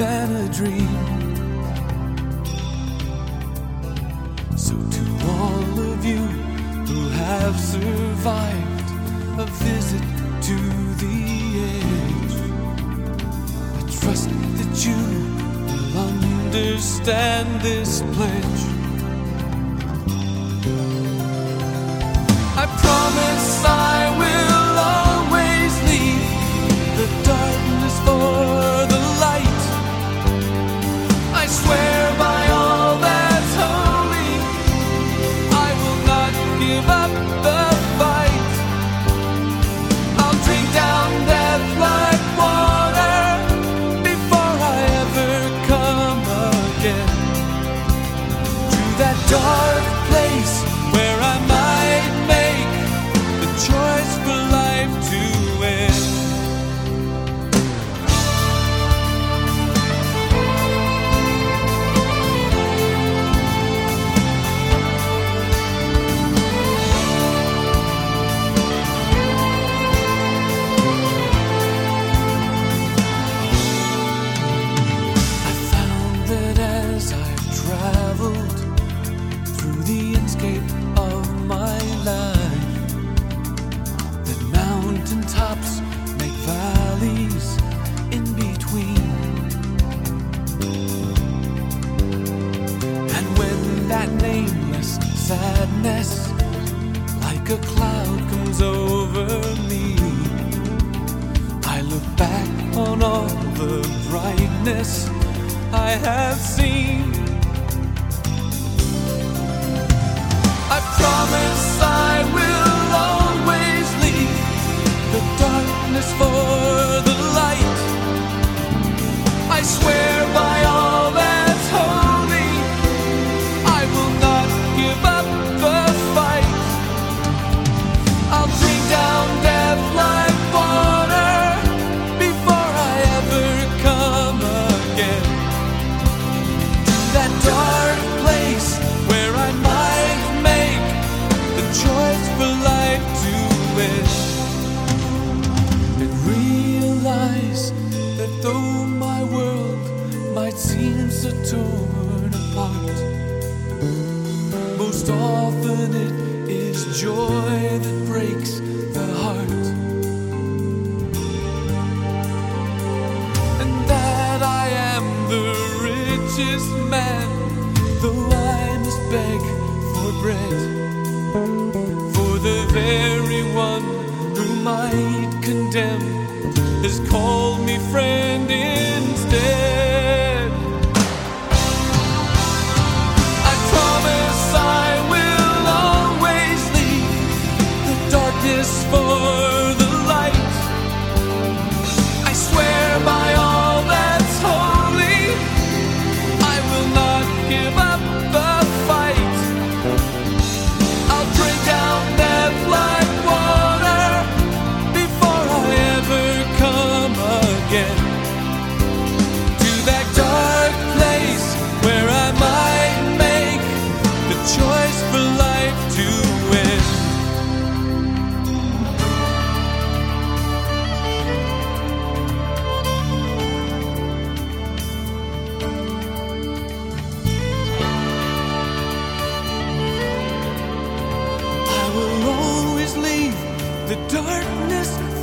than a dream. So, to all of you who have survived a visit to the edge, I trust that you will understand this pledge. Dark that nameless sadness, like a cloud, comes over me, I look back on all the brightness I have seen. I promise so torn apart, most often it is joy that breaks the heart. And that I am the richest man, though I must beg for bread. For the very one who might condemn has called me friend instead. Darkness for the darkness